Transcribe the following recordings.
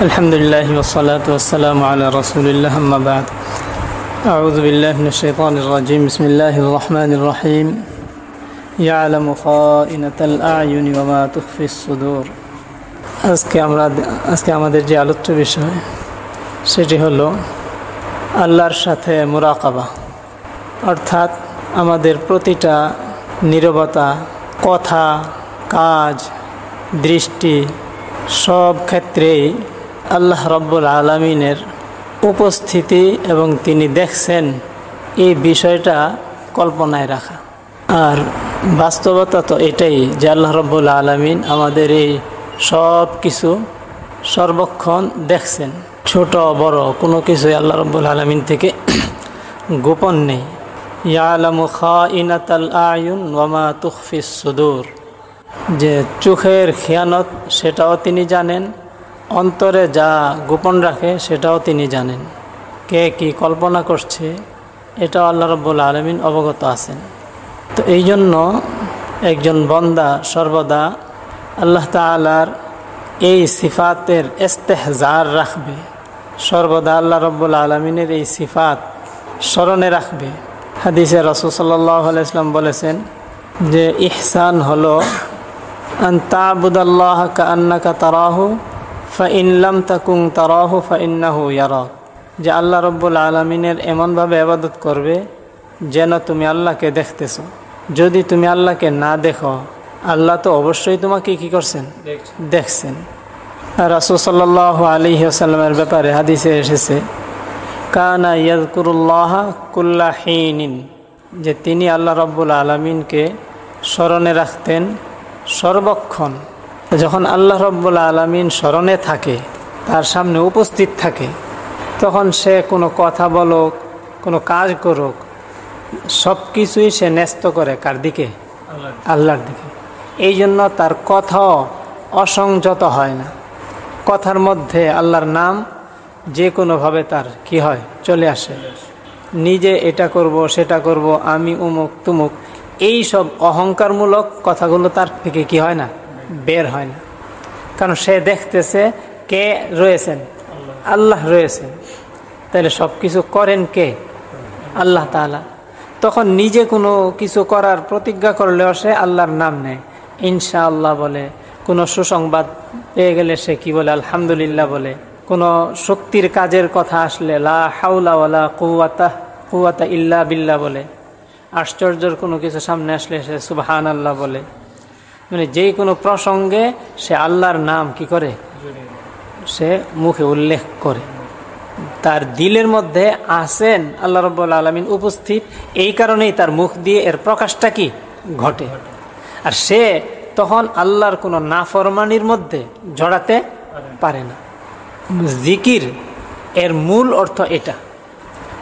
الحمد لله والصلاة والسلام على رسول الله أما بعد أعوذ بالله من الشيطان الرجيم بسم الله الرحمن الرحيم يعلم خائنة الأعين وما تخفي الصدور আজকে আমরা আজকে আমাদের যে আলোচ্য বিষয় সেটি হলো আল্লাহর সাথে মুরাকাবা অর্থাৎ আমাদের প্রতিটা নীরবতা কথা কাজ দৃষ্টি সব ক্ষেত্রেই আল্লাহ রব্বুল আলমিনের উপস্থিতি এবং তিনি দেখছেন এই বিষয়টা কল্পনায় রাখা। আর বাস্তবতা তো এটাই যে আল্লাহ রব্বুল আলমিন আমাদের এই সব কিছু সর্বক্ষণ দেখছেন। ছোট, বড় কোনো কিছুই আল্লাহ রব্বুল আলমিন থেকে গোপন নেই। খা আয়ুন ওয়ামা সুদূর। যে চোখের খেয়ানত সেটাও তিনি জানেন অন্তরে যা গোপন রাখে, সেটাও তিনি জানেন। কে কি কল্পনা করছে, এটাও আল্লাহ রব্বুল আলমিন অবগত আছেন। তো এই জন্য একজন বন্দা সর্বদা আল্লাহ তালার এই সিফাতের এস্তেহজার রাখবে। সর্বদা আল্লাহ রব্বুল আলমিনের এই সিফাত স্মরণে রাখবে। হাদিসে রসুল সাল্লাহ বলেছেন যে, ইহসান হলো আন্তাবুদাল্লাহ কা আন্নাকা তারাহু ফা ইনলাম তাকুং তারাহু ফা ইন্নাহু ইয়ারক যে আল্লাহ রব্বুল আলমিনের এমনভাবে আবাদত করবে, যেন তুমি আল্লাহকে দেখতেছ। যদি তুমি আল্লাহকে না দেখো, আল্লাহ তো অবশ্যই তোমাকে কি করছেন? দেখছেন। রাসুল সাল্লাহ আলী আসাল্লামের ব্যাপারে হাদিসে এসেছে, কানা ইয়াদকুরুল্লাহ কুল্লা হিনিন। যে তিনি আল্লাহ রব্বুল আলমিনকে স্মরণে রাখতেন সর্বক্ষণ। যখন আল্লাহ রব্বুল আলমিন স্মরণে থাকে, তার সামনে উপস্থিত থাকে, তখন সে কোনো কথা বলুক, কোনো কাজ করুক সব কিছুই সে ন্যস্ত করে কার দিকে? আল্লাহর দিকে। এই জন্য তার কথাও অসংযত হয় না। কথার মধ্যে আল্লাহর নাম যে কোনোভাবে তার কি হয়? চলে আসে। নিজে এটা করব, সেটা করব, আমি উমুক তুমুক এই সব অহংকারমূলক কথাগুলো তার থেকে কি হয় না? বের হয় না। কারণ সে দেখতেছে কে রয়েছেন। আল্লাহ রয়েছেন। তাহলে সব কিছু করেন কে? আল্লাহ তালা তখন নিজে কোনো কিছু করার প্রতিজ্ঞা করলেও সে আল্লাহর নাম নেয়। ইনশা আল্লাহ বলে, কোনো সুসংবাদ পেয়ে গেলে সে কি বলে? আলহামদুলিল্লাহ বলে। কোনো শক্তির কাজের কথা আসলে লা হাউলা ওয়ালা কুয়াতা কুয়াতা ইল্লা বিল্লা বলে। আশ্চর্যর কোনো কিছু সামনে আসলে সে সুবাহান আল্লাহ বলে। মানে যে কোনো প্রসঙ্গে সে আল্লাহর নাম কি করে? সে মুখে উল্লেখ করে। তার দিলের মধ্যে আসেন আল্লাহ রব আলমিন উপস্থিত। এই কারণেই তার মুখ দিয়ে এর প্রকাশটা কি? ঘটে। আর সে তখন আল্লাহর কোনো নাফরমানির মধ্যে জড়াতে পারে না। জিকির এর মূল অর্থ এটা,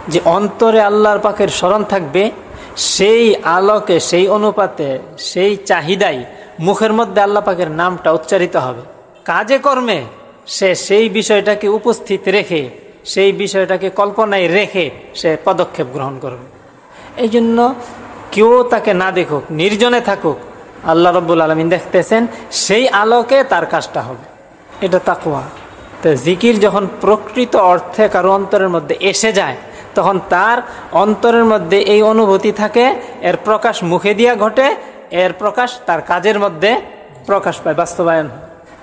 যে অন্তরে আল্লাহর পাকের স্মরণ থাকবে, সেই আলোকে, সেই অনুপাতে, সেই চাহিদাই মুখের মধ্যে আল্লাহ পাকের নামটা উচ্চারিত হবে। কাজে কর্মে সে সেই বিষয়টাকে উপস্থিত রেখে, সেই বিষয়টাকে কল্পনায় রেখে সে পদক্ষেপ গ্রহণ করবে। এই জন্য কেউ তাকে না দেখুক, নির্জনে থাকুক, আল্লাহ রব্বুল আলমিন দেখতেছেন সেই আলোকে তার কাজটা হবে। এটা তাকুয়া তো জিকির যখন প্রকৃত অর্থে কারও অন্তরের মধ্যে এসে যায়, তখন তার অন্তরের মধ্যে এই অনুভূতি থাকে, এর প্রকাশ মুখে দিয়া ঘটে এর প্রকাশ তার কাজের মধ্যে প্রকাশ পায়, বাস্তবায়ন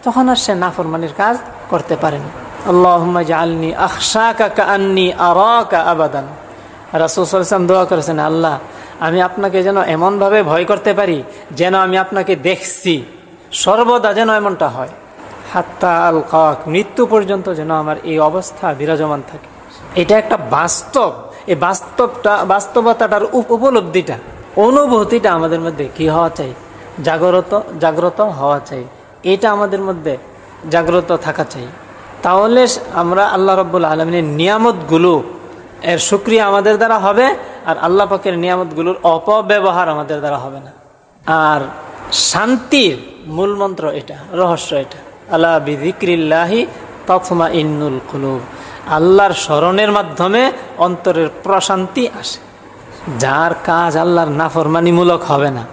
তখন আর সে নাফরমানির কাজ করতে পারেন আল্লাহ জালনি আকশা কাকা আন্নি আরা আবাদান। রাসুসাম দোয়া করেছেন, আল্লাহ, আমি আপনাকে যেন এমনভাবে ভয় করতে পারি যেন আমি আপনাকে দেখছি। সর্বদা যেন এমনটা হয়। হাত্তা আল কাক মৃত্যু পর্যন্ত যেন আমার এই অবস্থা বিরাজমান থাকে। এটা একটা বাস্তব। এই বাস্তবটা, বাস্তবতাটার উপলব্ধিটা অনুভূতিটা আমাদের মধ্যে কি হওয়া চাই? জাগ্রত জাগ্রত হওয়া চাই। এটা আমাদের মধ্যে জাগ্রত থাকা চাই। তাহলে আমরা আল্লাহ রব্বুল আলমিনের নিয়ামতগুলো, এর সুক্রিয়া আমাদের দ্বারা হবে আর আল্লাহ পাকের নিয়ামতগুলোর অপব্যবহার আমাদের দ্বারা হবে না। আর শান্তির মূল মন্ত্র এটা, রহস্য এটা। আল্লাহ বিদিক্রিল্লাহি তফমা ইন্নুল কুলুব। আল্লাহর স্মরণের মাধ্যমে অন্তরের প্রশান্তি আসে। যার কাজ আল্লাহর নাফরমানিমূলক হবে না।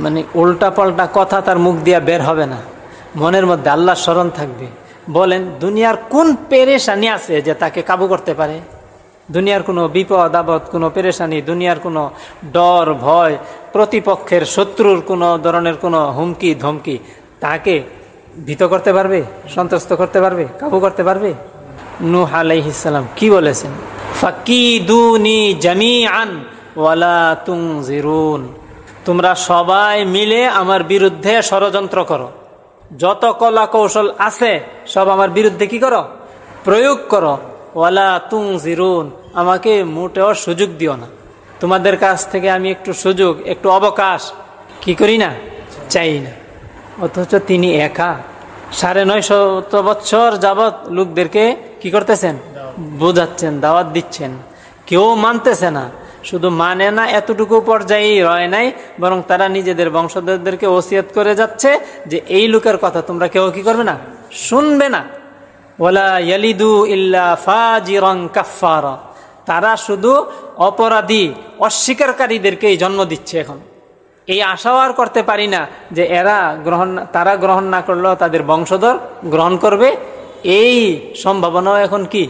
মানে উল্টা পাল্টা কথা তার মুখ দিয়া বের হবে না। মনের মধ্যে আল্লাহর স্মরণ থাকবে। বলেন, দুনিয়ার কোন পেরেশানি আছে যে তাকে কাবু করতে পারে? দুনিয়ার কোনো বিপদ, আপদ, কোনো পেরেশানি, দুনিয়ার কোনো ডর, ভয়, প্রতিপক্ষের শত্রুর কোনো ধরনের কোনো হুমকি, ধমকি তাকে ভীত করতে পারবে? সন্ত্রস্ত করতে পারবে? কাবু করতে পারবে? নূহ আলাইহিসাল্লাম কি বলেছেন? ফাকিদুনি জামিআন। ওয়ালা তুংজিরুন তোমরা সবাই মিলে আমার বিরুদ্ধে ষড়যন্ত্র করো। যত কলা কৌশল আছে সব আমার বিরুদ্ধে কি করো? প্রয়োগ করো। ওয়ালা তুং জিরুন আমাকে মোটেও সুযোগ দিও না। তোমাদের কাছ থেকে আমি একটু সুযোগ একটু অবকাশ কি করি না? চাই না। অথচ তিনি একা। সাড়ে নয় শত বৎসর যাবৎ লোকদেরকে কি করতেছেন? বোঝাচ্ছেন দাওয়াত দিচ্ছেন। কেউ মানতেছে না। শুধু মানে না, এতটুকু পর্যায়েই রয় নাই, বরং তারা নিজেদের বংশধরদেরকে ওসিয়ত করে যাচ্ছে যে এই লোকের কথা তোমরা কেউ কি করবে না? শুনবে না। ওলা ইয়ালিদু ইল্লা ফাজিরং কাফারা তারা শুধু অপরাধী, অস্বীকারীদেরকেই জন্ম দিচ্ছে এখন। এই আশাও আর করতে পারি না যে এরা গ্রহণ, তারা গ্রহণ না করলেও তাদের বংশধর গ্রহণ করবে। এই সম্ভাবনাও এখন কি?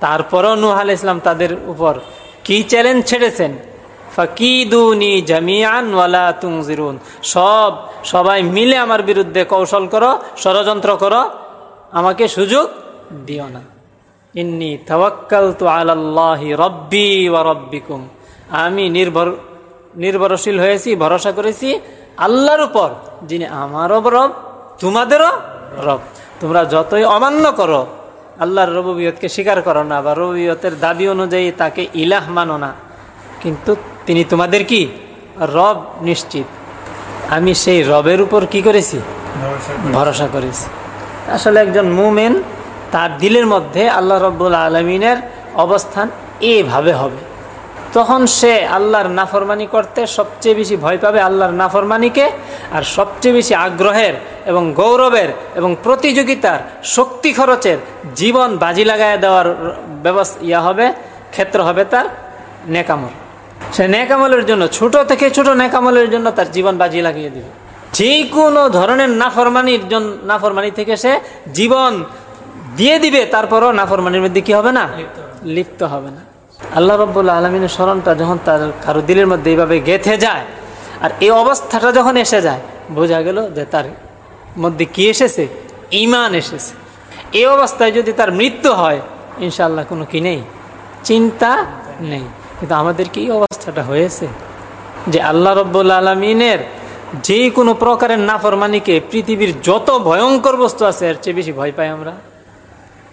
তারপরও নুহাল ইসলাম তাদের উপর কি চ্যালেঞ্জ ছেড়েছেন? ফাকিদুনি জামিয়ান ওয়ালা তুংজিরুন সব, সবাই মিলে আমার বিরুদ্ধে কৌশল করো, ষড়যন্ত্র করো, আমাকে সুযোগ দিও না। ইন্নি তাওয়াক্কাল তু আলাল্লাহি রব্বি ওয়া রব্বিকুম। আমি নির্ভর, নির্ভরশীল হয়েছি, ভরসা করেছি আল্লাহর উপর, যিনি আমারও রব, তোমাদেরও রব। তোমরা যতই অমান্য করো আল্লাহর রববিয়তকে স্বীকার করো না বা রবিয়তের দাবি অনুযায়ী তাকে ইলাহ মানো না। কিন্তু তিনি তোমাদের কি? রব নিশ্চিত। আমি সেই রবের উপর কি করেছি। ভরসা করেছি। আসলে একজন মুমেন তার দিলের মধ্যে আল্লাহ রব্বুল আলমিনের অবস্থান এভাবে হবে। তখন সে আল্লাহর নাফরমানি করতে সবচেয়ে বেশি ভয় পাবে আল্লাহর নাফরমানিকে আর সবচেয়ে বেশি আগ্রহের এবং গৌরবের এবং প্রতিযোগিতার শক্তি খরচের জীবন বাজি লাগায় দেওয়ার ব্যবস্থা ইয়া হবে ক্ষেত্র হবে তার নেকামল। সে নেকামলের জন্য ছোট থেকে ছোট নেকামলের জন্য তার জীবন বাজি লাগিয়ে দিবে। যে কোনো ধরনের নাফরমানির জন্য নাফরমানি থেকে সে জীবন দিয়ে দিবে তারপরও নাফরমানির মধ্যে কি হবে না? লিপ্ত হবে না। আল্লাহ রব্বুল্লা আলমিনের স্মরণটা যখন তার কারও দিলের মধ্যে এইভাবে গেথে যায়, আর এই অবস্থাটা যখন এসে যায়, বোঝা গেল যে তার মধ্যে কি এসেছে? ইমান এসেছে। এই অবস্থায় যদি তার মৃত্যু হয় ইনশাল্লাহ কোনো কি নেই? চিন্তা নেই। কিন্তু আমাদের কি অবস্থাটা হয়েছে? যে আল্লাহ রব্বুল আলমিনের যে কোনো প্রকারের নাফরমানিকে পৃথিবীর যত ভয়ঙ্কর বস্তু আছে, এর চেয়ে বেশি ভয় পাই আমরা।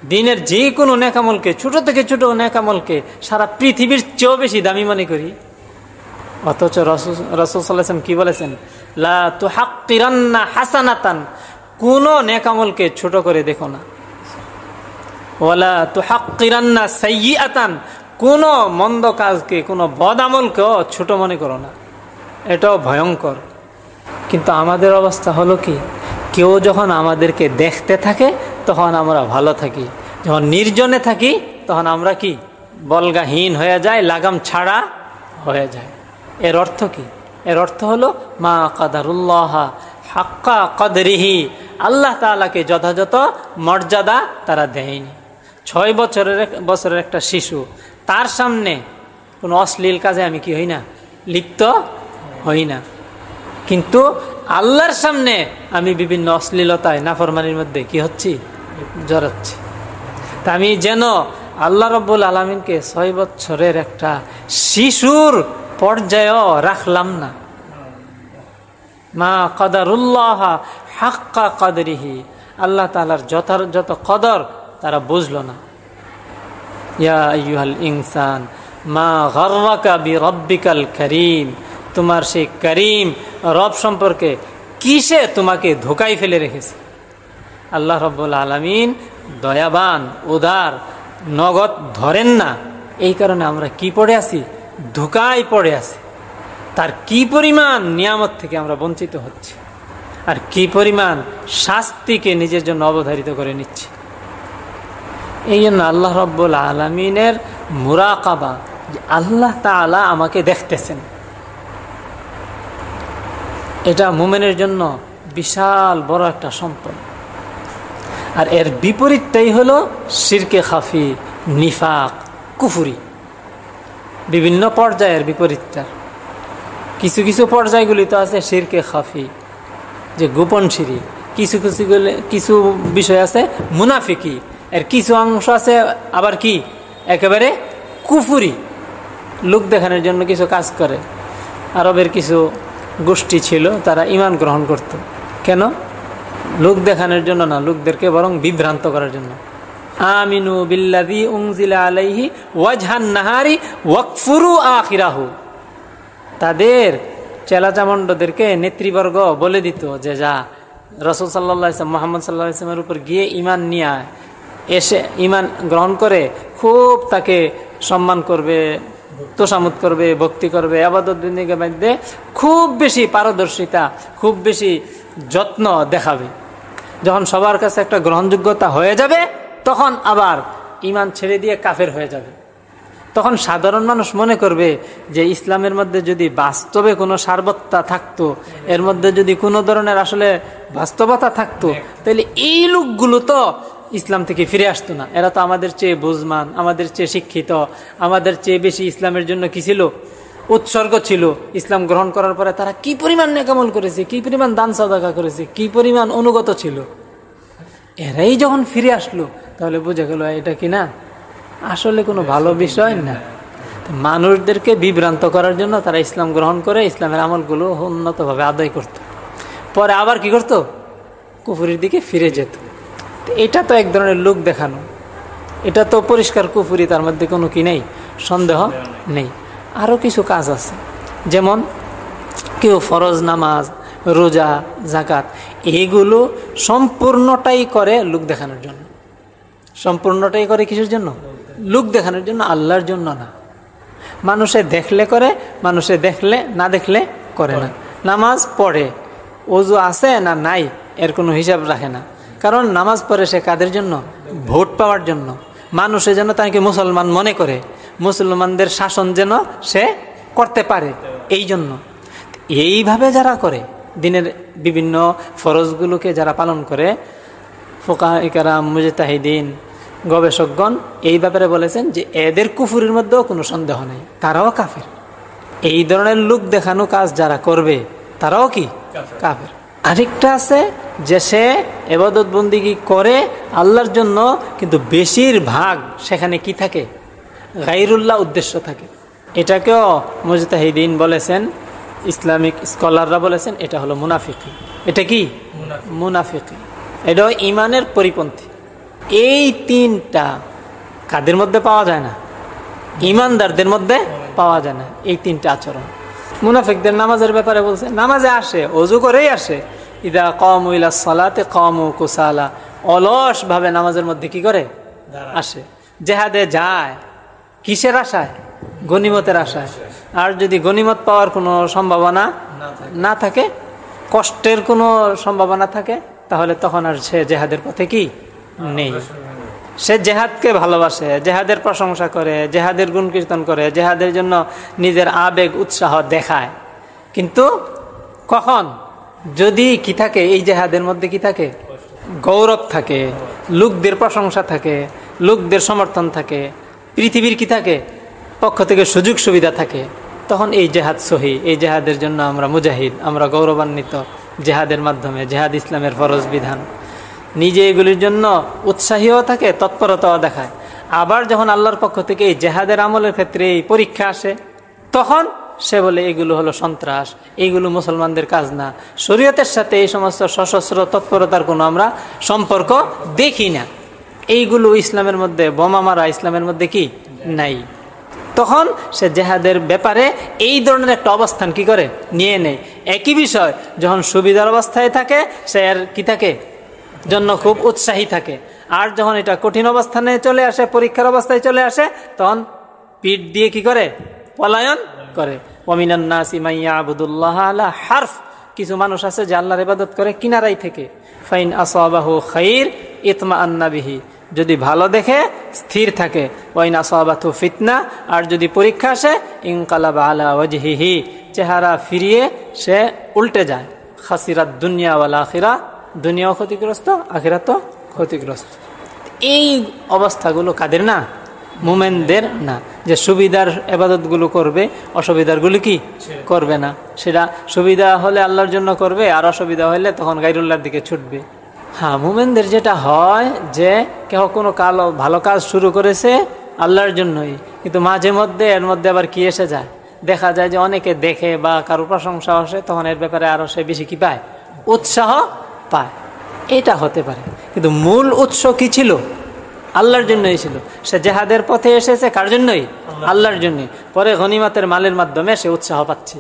দিনের যে কোনো নেকামলকে, ছোট থেকে ছোট নেকামলকে সারা পৃথিবীর চেয়েও বেশি দামি মনে করি। অথচ রসুলাম কি বলেছেন? লা তো হাক্কিরান্না হাসানাতান কোন নেকামলকে ছোট করে দেখো না। ওলা তো হাক্কিরান্না সাইয়াতান কোন মন্দ কাজকে, কোনো বদ আমলকেও ছোট মনে করো না। এটাও ভয়ঙ্কর। কিন্তু আমাদের অবস্থা হলো কি? কেউ যখন আমাদেরকে দেখতে থাকে তখন আমরা ভালো থাকি। যখন নির্জনে থাকি, তখন আমরা কি? বলগাহীন হয়ে যায় লাগাম ছাড়া হয়ে যায়। এর অর্থ কি? এর অর্থ হলো, মা কাদারুল্লাহ হাক্কা কদরিহি, আল্লাহ তালাকে যথাযথ মর্যাদা তারা দেয়নি। ছয় বছরের বছরের একটা শিশু, তার সামনে কোনো অশ্লীল কাজে আমি কি হই না? লিপ্ত হই না। কিন্তু আল্লাহর সামনে আমি বিভিন্ন অশ্লীলতায়, নাফরমানির মধ্যে কি হচ্ছি? জড়াচ্ছি। তা আমি যেন আল্লাহ রব্বুল আলমিনকে ছয় বছরের একটা শিশুর পর্যায়েও রাখলাম না। মা কদারুল্লাহ হাক্কা কদরিহি। আল্লাহ তালার যথাযথ কদর তারা বুঝল না। ইয়া ইনসান, মা গর্রাকা বি রব্বিকাল করিম। তোমার সেই করিম রব সম্পর্কে কিসে তোমাকে ধোকাই ফেলে রেখেছে? আল্লাহ রব্বুল আলমিন দয়াবান, উদার, নগদ ধরেন না। এই কারণে আমরা কি পড়ে আছি? ধোকায় পড়ে আছি। তার কি পরিমাণ নিয়ামত থেকে আমরা বঞ্চিত হচ্ছি? আর কি পরিমাণ শাস্তিকে নিজের জন্য অবধারিত করে নিচ্ছি? এই জন্য আল্লাহ রব্বুল আলমিনের মুরাকাবা আল্লাহ তালা আমাকে দেখতেছেন। এটা মোমেনের জন্য বিশাল বড় একটা সম্পদ। আর এর বিপরীতটাই হলো শিরকে খাফি, নিফাক, কুফুরি। বিভিন্ন পর্যায়ের বিপরীতটার কিছু কিছু পর্যায়গুলি তো আছে শিরকে খাফি, যে গোপন সিঁড়ি। কিছু কিছু কিছু বিষয় আছে মুনাফিকি। এর কিছু অংশ আছে আবার কি? একেবারে কুফুরি। লোক দেখানোর জন্য কিছু কাজ করে। আরবের কিছু গোষ্ঠী ছিল, তারা ইমান গ্রহণ করত। কেন? লোক দেখানোর জন্য না, লোকদেরকে বরং বিভ্রান্ত করার জন্য। আমিনু বিল্লাদি উংজিলা আলাইহি ওয়াজহান নাহারি ওয়াকফুরু আখিরাহু। তাদের চেলাচামণ্ডদেরকে নেতৃবর্গ বলে দিত যে, যা, রসুল সাল্লাহ ইসলাম মোহাম্মদ সাল্লাহ ইসলামের উপর গিয়ে ইমান নিয়ে এসে ইমান গ্রহণ করে খুব তাকে সম্মান করবে তোষামত করবে, ভক্তি করবে আবাদত বিন্দিকে মধ্যে খুব বেশি পারদর্শিতা, খুব বেশি যত্ন দেখাবে। যখন সবার কাছে একটা গ্রহণযোগ্যতা হয়ে যাবে, তখন আবার ইমান ছেড়ে দিয়ে কাফের হয়ে যাবে। তখন সাধারণ মানুষ মনে করবে যে ইসলামের মধ্যে যদি বাস্তবে কোনো সার্বত্তা থাকতো, এর মধ্যে যদি কোনো ধরনের আসলে বাস্তবতা থাকতো, তাহলে এই লোকগুলো তো ইসলাম থেকে ফিরে আসতো না। এরা তো আমাদের চেয়ে বুঝমান, আমাদের চেয়ে শিক্ষিত, আমাদের চেয়ে বেশি ইসলামের জন্য কি ছিল? উৎসর্গ ছিল ইসলাম গ্রহণ করার পরে তারা কি পরিমাণ নেকামল করেছে, কি পরিমাণ দান সাদাকা করেছে, কি পরিমাণ অনুগত ছিল? এরাই যখন ফিরে আসলো, তাহলে বোঝা গেল এটা কি না? আসলে কোনো ভালো বিষয় না। মানুষদেরকে বিভ্রান্ত করার জন্য তারা ইসলাম গ্রহণ করে ইসলামের আমলগুলো উন্নতভাবে আদায় করত। পরে আবার কি করত? কুফুরির দিকে ফিরে যেত। এটা তো এক ধরনের লোক দেখানো। এটা তো পরিষ্কার কুফুরি, তার মধ্যে কোনো কি নেই? সন্দেহ নেই। আরও কিছু কাজ আছে। যেমন কেউ ফরজ নামাজ, রোজা জাকাত এইগুলো সম্পূর্ণটাই করে লোক দেখানোর জন্য। সম্পূর্ণটাই করে কিসের জন্য? লোক দেখানোর জন্য, আল্লাহর জন্য না। মানুষে দেখলে করে, মানুষে দেখলে, না দেখলে করে না। নামাজ পড়ে অজু আছে না নাই, এর কোনো হিসাব রাখে না। কারণ নামাজ পড়ে সে কাদের জন্য? ভোট পাওয়ার জন্য। মানুষে যেন তাকে মুসলমান মনে করে। মুসলমানদের শাসন যেন সে করতে পারে এই জন্য এইভাবে যারা করে দিনের বিভিন্ন ফরজগুলোকে যারা পালন করে ফোকা ইকারাম মুজতাহিদিন গবেষকগণ এই ব্যাপারে বলেছেন যে এদের কুফুরের মধ্যেও কোনো সন্দেহ নেই তারাও কাফের। এই ধরনের লোক দেখানো কাজ যারা করবে তারাও কি? কাফের। আরেকটা আছে যে সে এবাদত বন্দিগি করে? আল্লাহর জন্য কিন্তু বেশিরভাগ সেখানে কি থাকে? গাইরুল্লাহ উদ্দেশ্য থাকে। এটাকেও মুজতাহিদিন বলেছেন ইসলামিক স্কলাররা বলেছেন এটা হলো মুনাফিকি। এটা কি? মুনাফিকি। এটা ইমানের পরিপন্থী। এই তিনটা কাদের মধ্যে পাওয়া যায় না? ইমানদারদের মধ্যে পাওয়া যায় না এই তিনটা আচরণ। মুনাফিকদের নামাজের ব্যাপারে বলছে নামাজে আসে অজু করেই আসে। ইদা কম ইলা সলাতে কম কুসালা। অলস ভাবে নামাজের মধ্যে কি করে? আসে। জেহাদে যায় কিসের আশায়? গনিমতের আশায়। আর যদি গনিমত পাওয়ার কোনো সম্ভাবনা না থাকে। কষ্টের কোনো সম্ভাবনা থাকে তাহলে তখন আর সে জেহাদের পথে কি নেই। সে জেহাদকে ভালোবাসে জেহাদের প্রশংসা করে জেহাদের গুণ কীর্তন করে জেহাদের জন্য নিজের আবেগ উৎসাহ দেখায়। কিন্তু কখন? যদি কি থাকে এই জেহাদের মধ্যে কি থাকে? গৌরব থাকে লোকদের প্রশংসা থাকে লোকদের সমর্থন থাকে পৃথিবীর কি থাকে? পক্ষ থেকে সুযোগ সুবিধা থাকে। তখন এই জেহাদ সহি, এই জেহাদের জন্য আমরা মুজাহিদ, আমরা গৌরবান্বিত জেহাদের মাধ্যমে, জেহাদ ইসলামের ফরজ বিধান। নিজে এগুলির জন্য উৎসাহীও থাকে, তৎপরতাও দেখায়। আবার যখন আল্লাহর পক্ষ থেকে এই জেহাদের আমলের ক্ষেত্রে এই পরীক্ষা আসে, তখন সে বলে, এগুলো হলো সন্ত্রাস এইগুলো মুসলমানদের কাজ না। শরীয়তের সাথে এই সমস্ত সশস্ত্র তৎপরতার কোনো আমরা সম্পর্ক দেখি না। এইগুলো ইসলামের মধ্যে, বোমা মারা ইসলামের মধ্যে কি? নাই। তখন সে জেহাদের ব্যাপারে এই ধরনের একটা অবস্থান কি করে? নিয়ে নেয়। একই বিষয়, যখন সুবিধার অবস্থায় থাকে, সে আর কি থাকে? জন্য খুব উৎসাহী থাকে। আর যখন এটা কঠিন অবস্থানে চলে আসে, পরীক্ষার অবস্থায় চলে আসে, তখন পিঠ দিয়ে কি করে? পলায়ন করে। হারফ। কিছু মানুষ আছে যে আল্লাহর ইবাদত করে কিনারাই থেকে। ফাইন আসাবাহু খাইর ইতমা আন্নাবিহি যদি ভালো দেখে, স্থির থাকে। ওয়াইন আসাবাথু ফিতনা, আর যদি পরীক্ষা আসে, ইনকালাব আলা ওয়াজহিহি, চেহারা ফিরিয়ে সে উল্টে যায়। খাসিরাত দুনিয়া ওয়াল আখিরা, দুনিয়াও ক্ষতিগ্রস্ত আখিরা তো ক্ষতিগ্রস্ত। এই অবস্থাগুলো কাদের না? মোমেনদের না। যে সুবিধার এবাদতগুলো করবে অসুবিধারগুলো কি? করবে না। সেটা সুবিধা হলে আল্লাহর জন্য করবে, আর অসুবিধা হলে তখন গাইরুল্লাহর দিকে ছুটবে। হ্যাঁ মোমেনদের যেটা হয় যে কেহ কোনো কালো, ভালো কাজ শুরু করেছে আল্লাহর জন্যই। কিন্তু মাঝে মধ্যে, এর মধ্যে আবার কি এসে যায়? দেখা যায় যে অনেকে দেখে বা কারও প্রশংসা আসে, তখন এর ব্যাপারে আরও সে বেশি কি পায়? উৎসাহ পায়। এটা হতে পারে। কিন্তু মূল উৎস কি ছিল? আল্লাহর জন্যই ছিল। সে জেহাদের পথে এসেছে কার জন্যই? আল্লাহর জন্যই। পরে গনিমতের মালের মাধ্যমে সে উৎসাহ পাচ্ছে।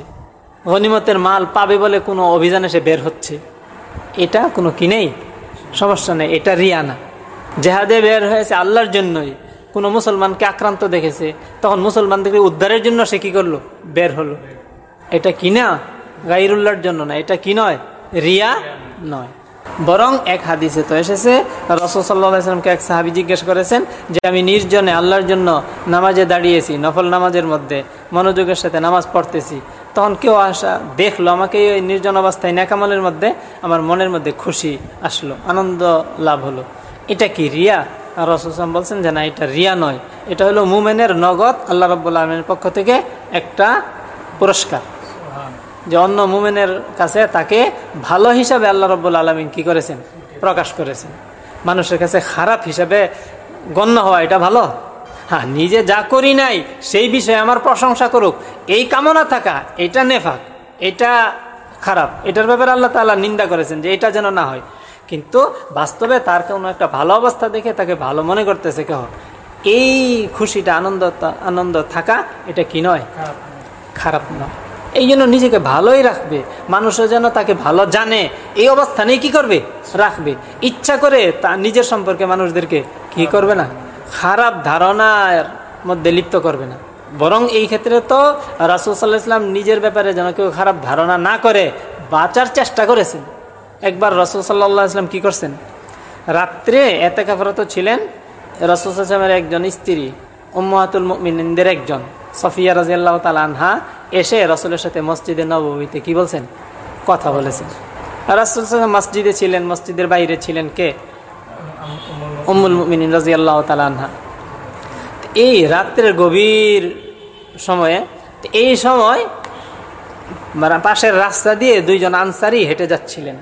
গনিমতের মাল পাবে বলে কোনো অভিযানে সে বের হচ্ছে। এটা কোনো কি নেই? সমস্যা নেই, এটা রিয়া না জেহাদে বের হয়েছে আল্লাহর জন্যই। কোনো মুসলমানকে আক্রান্ত দেখেছে। তখন মুসলমানদেরকে উদ্ধারের জন্য সে কি করল? বের হলো। এটা কি না? গাইরুল্লাহর জন্য না, এটা কি নয়? রিয়া নয়। বরং এক হাদিসে তো এসেছে রসদ সাল্লাহামকে এক সাহাবি জিজ্ঞেস করেছেন যে, আমি নির্জনে আল্লাহর জন্য নামাজে দাঁড়িয়েছি, নফল নামাজের মধ্যে, মনোযোগের সাথে নামাজ পড়তেছি। তখন কেউ আসা দেখল আমাকে ওই নির্জন অবস্থায় ন্যাকামলের মধ্যে আমার মনের মধ্যে খুশি আসলো আনন্দ লাভ হলো। এটা কি রিয়া? আর রসুলাম বলছেন যে না এটা রিয়া নয়। এটা হলো মুমেনের নগদ আল্লাহ রব্বুল্লা আলমের পক্ষ থেকে একটা পুরস্কার। যে অন্য মুমেনের কাছে তাকে ভালো হিসাবে আল্লাহ রব্বুল আলমিন কি করেছেন? প্রকাশ করেছেন। মানুষের কাছে খারাপ হিসাবে গণ্য হওয়া এটা ভালো? হ্যাঁ নিজে যা করি নাই সেই বিষয়ে আমার প্রশংসা করুক। এই কামনা থাকা এটা নেফাক এটা খারাপ। এটার ব্যাপারে আল্লাহ তাল্লাহ নিন্দা করেছেন যে এটা যেন না হয়। কিন্তু বাস্তবে তার কোনো একটা ভালো অবস্থা দেখে তাকে ভালো মনে করতেছে কেহ? এই খুশিটা আনন্দ আনন্দ থাকা এটা কি নয়? খারাপ নয়। এই জন্য নিজেকে ভালোই রাখবে। মানুষও যেন তাকে ভালো জানে। এই অবস্থানেই কি করবে? রাখবে। ইচ্ছা করে তা নিজের সম্পর্কে মানুষদেরকে কি করবে না? খারাপ ধারণার মধ্যে লিপ্ত করবে না। বরং এই ক্ষেত্রে তো রাসুল সাল্লাহ ইসলাম নিজের ব্যাপারে যেন কেউ খারাপ ধারণা না করে, বাঁচার চেষ্টা করেছেন। একবার রসুল সাল্লাহ ইসলাম কি করছেন? রাত্রে এতে কাফরত ছিলেন, রসুল আসলামের একজন স্ত্রী উম্মাতুল মিনদের একজন, সফিয়া রাজিয়াল্লাহ তাল আনহা, এসে রসুলের সাথে মসজিদে নবমীতে কি বলছেন? কথা বলেছেন। রাসুল মসজিদে ছিলেন, মসজিদের বাইরে ছিলেন কে? উম্মুল মিনিন রাজিয়াল্লাহ তাল আনহা। এই রাত্রের গভীর সময়ে এই সময় পাশের রাস্তা দিয়ে দুইজন আনসারি হেঁটে যাচ্ছিলেন।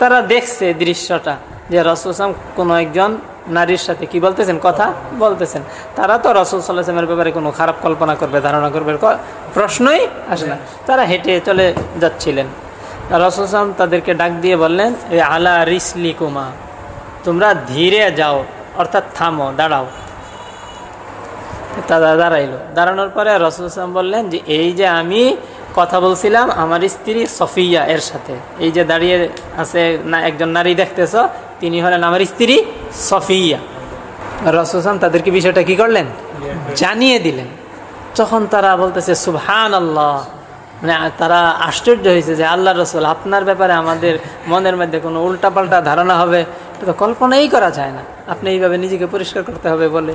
তারা দেখছে দৃশ্যটা যে রসুলাম কোনো একজন নারীর সাথে কি বলতেছেন? কথা বলতেছেন। তারা তো রসুল সাল্লাহামের ব্যাপারে কোনো খারাপ কল্পনা করবে, ধারণা করবে প্রশ্নই আসে না। তারা হেঁটে চলে যাচ্ছিলেন। রসুলাম তাদেরকে ডাক দিয়ে বললেন আলা রিসলি কুমা তোমরা ধীরে যাও, অর্থাৎ থামো, দাঁড়াও। তারা দাঁড়াইলো। দাঁড়ানোর পরে রসুলাম বললেন যে, এই যে আমি কথা বলছিলাম, আমার স্ত্রী সফিয়া এর সাথে। এই যে দাঁড়িয়ে আছে না, একজন নারী দেখতেছ, তিনি হলেন আমার স্ত্রী সফিয়া। রসুলাম তাদেরকে বিষয়টা কি করলেন? জানিয়ে দিলেন। তখন তারা বলতেছে সুবহান আল্লাহ মানে তারা আশ্চর্য হয়েছে যে আল্লাহ রসুল, আপনার ব্যাপারে আমাদের মনের মধ্যে কোনো উল্টাপাল্টা ধারণা হবে? এটা তো কল্পনাই করা যায় না। আপনি এইভাবে নিজেকে পরিষ্কার করতে হবে বলে।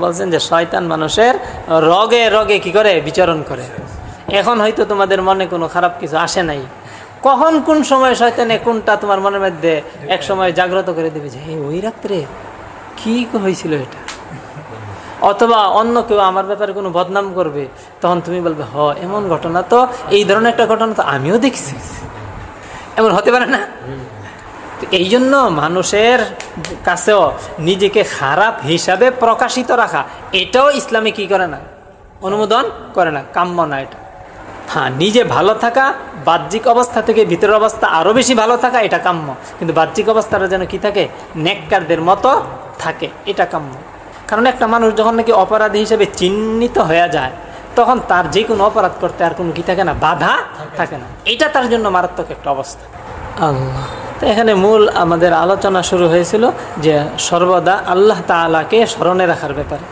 বলছেন যে, শয়তান মানুষের রগে রগে কি করে? বিচরণ করে। এখন হয়তো তোমাদের মনে কোনো খারাপ কিছু আসে নাই। কখন কোন সময় শয়তানে কোনটা তোমার মনের মধ্যে এক সময় জাগ্রত করে দেবে যে ওই রাত্রে কি হয়েছিল এটা? অথবা অন্য কেউ আমার ব্যাপারে কোনো বদনাম করবে, তখন তুমি বলবে, হ, এমন ঘটনা তো, এই ধরনের একটা ঘটনা তো আমিও দেখছি। এমন হতে পারে না? এই জন্য মানুষের কাছেও নিজেকে খারাপ হিসাবে প্রকাশিত রাখা এটাও ইসলামে কি করে না? অনুমোদন করে না কাম্য না এটা। হ্যাঁ নিজে ভালো থাকা বাহ্যিক অবস্থা থেকে ভিতরের অবস্থা আরও বেশি ভালো থাকা এটা কাম্য। কিন্তু বাহ্যিক অবস্থাটা যেন কি থাকে? নেককারদের মতো থাকে এটা কাম্য। কারণ একটা মানুষ যখন নাকি অপরাধী হিসেবে চিহ্নিত হয়ে যায় তখন তার যে কোনো অপরাধ করতে আর কোনো কি থাকে না বাধা থাকে না। এটা তার জন্য মারাত্মক একটা অবস্থা। আল্লাহ। তো এখানে মূল আমাদের আলোচনা শুরু হয়েছিল যে সর্বদা আল্লাহ তালাকে স্মরণে রাখার ব্যাপারে।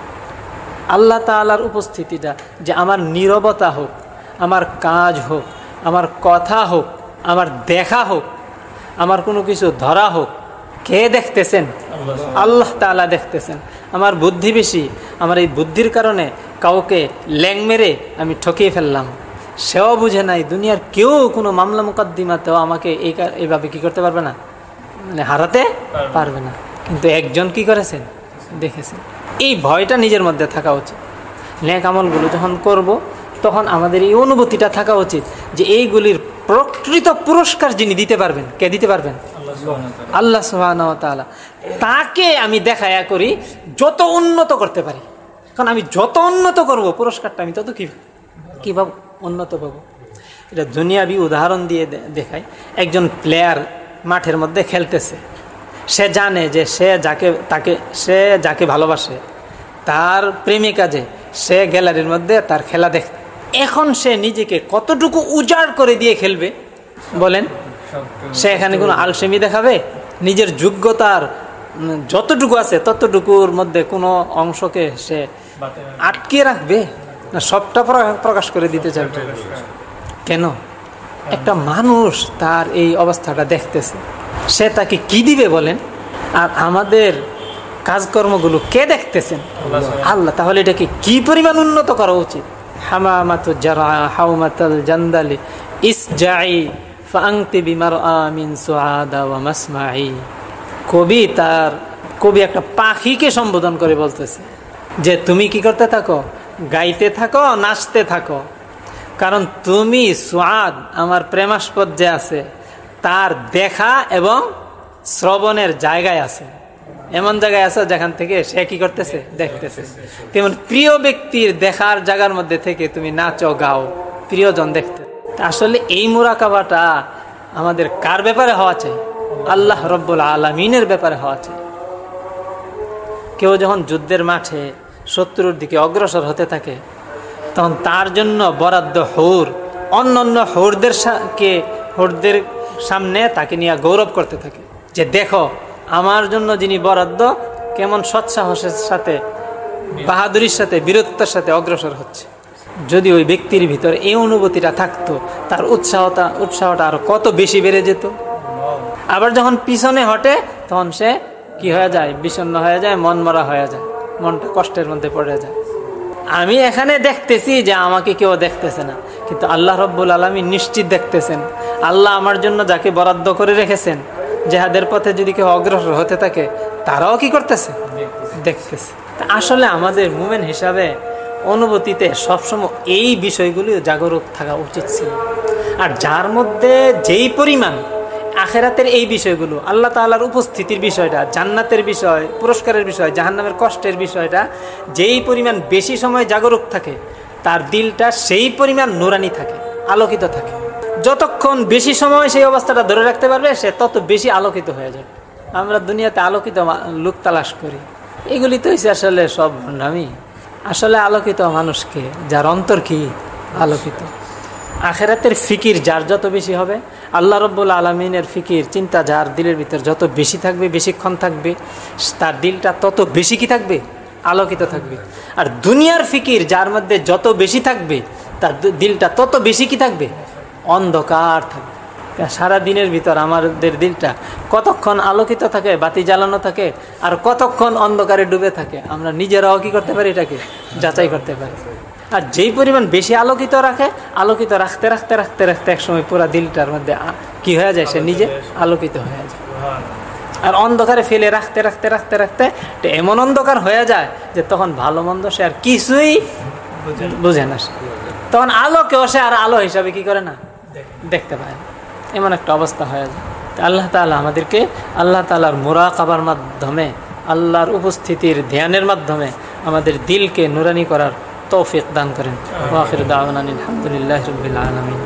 আল্লাহ তালার উপস্থিতিটা যে আমার নীরবতা হোক, আমার কাজ হোক, আমার কথা হোক, আমার দেখা হোক, আমার কোনো কিছু ধরা হোক, কে দেখতেছেন? আল্লাহ তালা দেখতেছেন। আমার বুদ্ধি বেশি আমার এই বুদ্ধির কারণে কাউকে ল্যাং মেরে আমি ঠকিয়ে ফেললাম। সেও বুঝে নাই দুনিয়ার কেউ কোনো মামলা মোকদ্দিমাতেও আমাকে এই এইভাবে কি করতে পারবে না? মানে হারাতে পারবে না। কিন্তু একজন কি করেছেন? দেখেছেন। এই ভয়টা নিজের মধ্যে থাকা উচিত। ন্যাক আমলগুলো যখন করব তখন আমাদের এই অনুভূতিটা থাকা উচিত যে এইগুলির প্রকৃত পুরস্কার যিনি দিতে পারবেন কে দিতে পারবেন? আল্লাহ সুবাহ তাকে আমি দেখায়া করি যত উন্নত করতে পারি। কারণ আমি যত উন্নত করব পুরস্কারটা আমি তত কী কী কীভাবে উন্নত পাবো এটা দুনিয়াবি উদাহরণ দিয়ে দেখায় একজন প্লেয়ার মাঠের মধ্যে খেলতেছে। সে জানে যে সে যাকে তাকে সে যাকে ভালোবাসে তার প্রেমিকা যে সে গ্যালারির মধ্যে তার খেলা দেখ এখন সে নিজেকে কতটুকু উজাড় করে দিয়ে খেলবে? বলেন সে এখানে কোনো আলসেমি দেখাবে? নিজের যোগ্যতার যতটুকু আছে ততটুকুর মধ্যে কোনো অংশকে সে আটকে রাখবে? না, সবটা প্রকাশ করে দিতে চাইবে কেন? একটা মানুষ তার এই অবস্থাটা দেখতেছে। সে তাকে কি দিবে বলেন? আর আমাদের কাজকর্মগুলো কে দেখতেছেন? আল্লাহ। তাহলে এটাকে কি পরিমাণ উন্নত করা উচিত? জান্দালি ফাংতি বিমার আমিন কবি তার, কবি একটা পাখিকে সম্বোধন করে বলতেছে যে, তুমি কি করতে থাকো? গাইতে থাকো, নাচতে থাকো। কারণ তুমি সোয়াদ, আমার প্রেমাস্পদ যে আছে, তার দেখা এবং শ্রবণের জায়গায় আছে। এমন জায়গায় আছে যেখান থেকে সে কি করতেছে? দেখতেছে। তেমন প্রিয় ব্যক্তির দেখার জায়গার মধ্যে থেকে তুমি নাচো গাও, প্রিয়জন দেখতে। আসলে এই মুরাকাবাটা আমাদের কার ব্যাপারে হওয়া চাই? আল্লাহ রব্বুল আলমিনের ব্যাপারে হওয়া চাই। কেউ যখন যুদ্ধের মাঠে শত্রুর দিকে অগ্রসর হতে থাকে। তখন তার জন্য বরাদ্দ হৌর অন্য অন্য হৌরদের কে হৌরদের সামনে তাকে নিয়ে গৌরব করতে থাকে। যে দেখো, আমার জন্য যিনি বরাদ্দ, কেমন সৎসাহসের সাথে, বাহাদুরির সাথে, বীরত্বের সাথে অগ্রসর হচ্ছে। যদি ওই ব্যক্তির ভিতর এই অনুভূতিটা থাকতো, তার উৎসাহটা উৎসাহটা আরও কত বেশি বেড়ে যেত। আবার যখন পিছনে হটে, তখন সে কি হয়ে যায়? বিষণ্ন হয়ে যায় মন মরা হয়ে যায়। মনটা কষ্টের মধ্যে পড়ে যায়। আমি এখানে দেখতেছি যে আমাকে কেউ দেখতেছে না কিন্তু আল্লাহ রব্বুল আলমী নিশ্চিত দেখতেছেন। আল্লাহ আমার জন্য যাকে বরাদ্দ করে রেখেছেন জেহাদের পথে যদি কেউ অগ্রসর হতে থাকে তারাও কি করতেছে? দেখতেছে। আসলে আমাদের মুমেন হিসাবে অনুভূতিতে সবসময় এই বিষয়গুলি জাগরুক থাকা উচিত ছিল। আর যার মধ্যে যেই পরিমাণ আখেরাতের এই বিষয়গুলো, আল্লাহ তালার উপস্থিতির বিষয়টা, জান্নাতের বিষয়, পুরস্কারের বিষয়, জাহান্নামের কষ্টের বিষয়টা, যেই পরিমাণ বেশি সময় জাগরুক থাকে, তার দিলটা সেই পরিমাণ নোরানি থাকে, আলোকিত থাকে। যতক্ষণ বেশি সময় সেই অবস্থাটা ধরে রাখতে পারবে, সে তত বেশি আলোকিত হয়ে যাবে। আমরা দুনিয়াতে আলোকিত লোক তালাশ করি। এগুলি তো হয়েছে আসলে সব ভণ্ডামি। আসলে আলোকিত মানুষকে, যার অন্তর কি? আলোকিত। আখেরাতের ফিকির যার যত বেশি হবে, আল্লাহ রব্বুল আলমিনের ফিকির, চিন্তা যার দিলের ভিতর যত বেশি থাকবে, বেশিক্ষণ থাকবে, তার দিলটা তত বেশি কি থাকবে? আলোকিত থাকবে। আর দুনিয়ার ফিকির যার মধ্যে যত বেশি থাকবে, তার দিলটা তত বেশি কি থাকবে? অন্ধকার থাকবে। সারা দিনের ভিতর আমাদের দিলটা কতক্ষণ আলোকিত থাকে, বাতি জ্বালানো থাকে, আর কতক্ষণ অন্ধকারে ডুবে থাকে, আমরা নিজেরাও কি করতে পারি এটাকে? যাচাই করতে পারি। আর যেই পরিমাণ বেশি আলোকিত রাখে আলোকিত রাখতে রাখতে রাখতে রাখতে একসময় পুরা দিলটার মধ্যে কি হয়ে যায়? সে নিজে আলোকিত হয়ে যায়। আর অন্ধকারে ফেলে রাখতে রাখতে রাখতে রাখতে এমন অন্ধকার হয়ে যায় যে তখন ভালো মন্দ সে আর কিছুই বুঝে না। তখন আলোকেও সে আর আলো হিসাবে কি করে না? দেখতে পায় এমন একটা অবস্থা হয়ে যায়। আল্লাহ তালা আমাদেরকে আল্লাহ তালার মোরাকাবার মাধ্যমে আল্লাহর উপস্থিতির ধ্যানের মাধ্যমে আমাদের দিলকে নুরানি করার তৌফিক দান করেন ওয়াখির দাওয়ান আলহামদুলিল্লাহ রবিল আলমিন